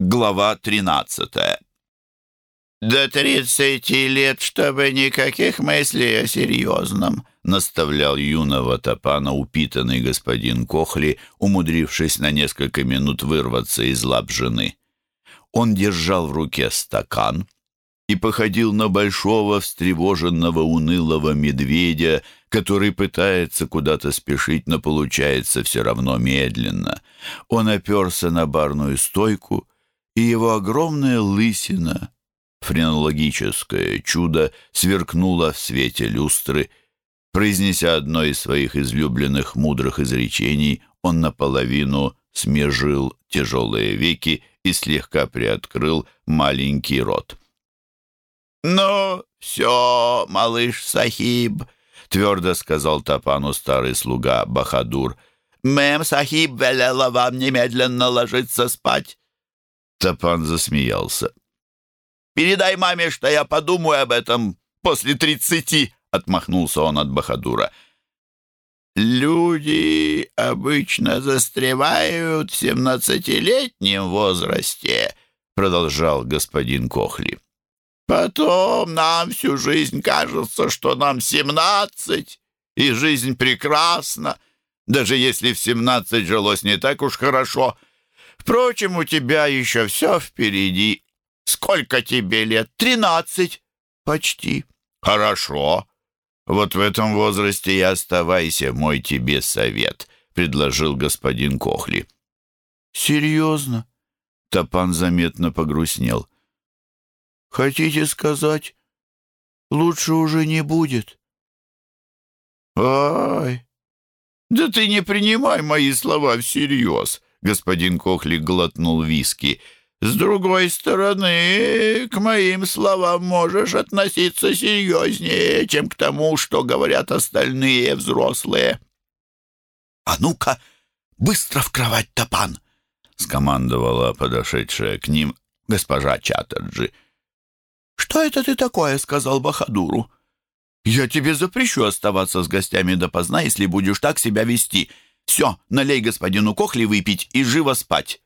Глава 13 «До тридцати лет, чтобы никаких мыслей о серьезном», наставлял юного топана упитанный господин Кохли, умудрившись на несколько минут вырваться из лап жены. Он держал в руке стакан и походил на большого, встревоженного, унылого медведя, который пытается куда-то спешить, но получается все равно медленно. Он оперся на барную стойку — и его огромная лысина, френологическое чудо, сверкнула в свете люстры. Произнеся одно из своих излюбленных мудрых изречений, он наполовину смежил тяжелые веки и слегка приоткрыл маленький рот. «Ну, все, малыш Сахиб», — твердо сказал Тапану старый слуга Бахадур. «Мэм Сахиб велела вам немедленно ложиться спать. Тапан засмеялся. «Передай маме, что я подумаю об этом после тридцати», — отмахнулся он от Бахадура. «Люди обычно застревают в семнадцатилетнем возрасте», — продолжал господин Кохли. «Потом нам всю жизнь кажется, что нам семнадцать, и жизнь прекрасна, даже если в семнадцать жилось не так уж хорошо». Впрочем, у тебя еще все впереди. Сколько тебе лет? Тринадцать? Почти. Хорошо. Вот в этом возрасте и оставайся, мой тебе совет, предложил господин Кохли. Серьезно? Топан заметно погрустнел. Хотите сказать, лучше уже не будет? Ай, да ты не принимай мои слова всерьез. Господин Кохли глотнул виски. «С другой стороны, к моим словам можешь относиться серьезнее, чем к тому, что говорят остальные взрослые». «А ну-ка, быстро в кровать, Топан!» — скомандовала подошедшая к ним госпожа Чаттерджи. «Что это ты такое?» — сказал Бахадуру. «Я тебе запрещу оставаться с гостями допоздна, если будешь так себя вести. Все, налей господину Кохли выпить и живо спать.